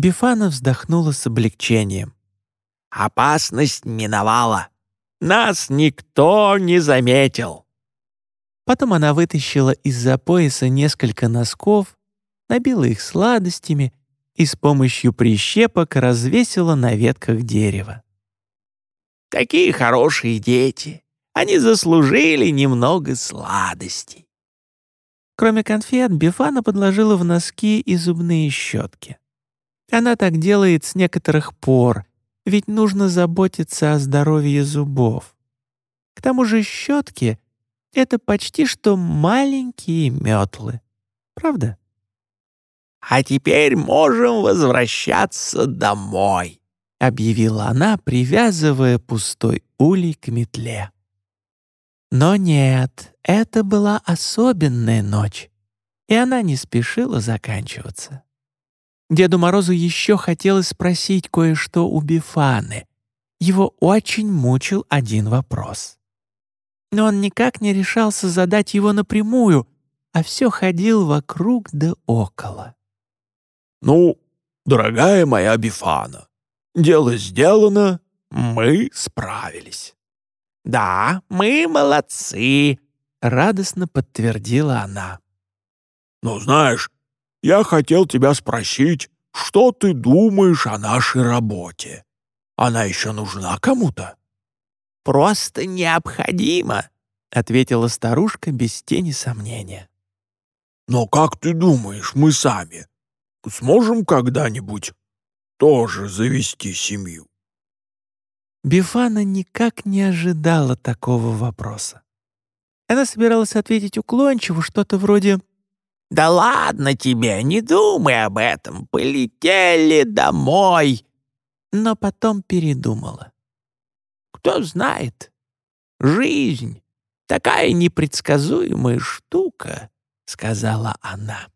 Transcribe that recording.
Бифана вздохнула с облегчением. «Опасность миновала. Нас никто не заметил». Потом она вытащила из-за пояса несколько носков, набила их сладостями и с помощью прищепок развесила на ветках дерева. «Такие хорошие дети! Они заслужили немного сладостей!» Кроме конфет, Бифана подложила в носки и зубные щетки. Она так делает с некоторых пор, ведь нужно заботиться о здоровье зубов. К тому же щетки — это почти что маленькие метлы. Правда? «А теперь можем возвращаться домой», — объявила она, привязывая пустой улей к метле. Но нет, это была особенная ночь, и она не спешила заканчиваться. Деду Морозу еще хотелось спросить кое-что у Бифаны. Его очень мучил один вопрос. Но он никак не решался задать его напрямую, а все ходил вокруг да около. «Ну, дорогая моя Бифана, дело сделано, мы справились». «Да, мы молодцы», — радостно подтвердила она. «Ну, знаешь, я хотел тебя спросить, что ты думаешь о нашей работе? Она еще нужна кому-то?» «Просто необходимо», — ответила старушка без тени сомнения. «Но как ты думаешь, мы сами сможем когда-нибудь тоже завести семью?» Бифана никак не ожидала такого вопроса. Она собиралась ответить уклончиво что-то вроде «Да ладно тебе, не думай об этом, полетели домой!» Но потом передумала. «Кто знает, жизнь — такая непредсказуемая штука», — сказала она.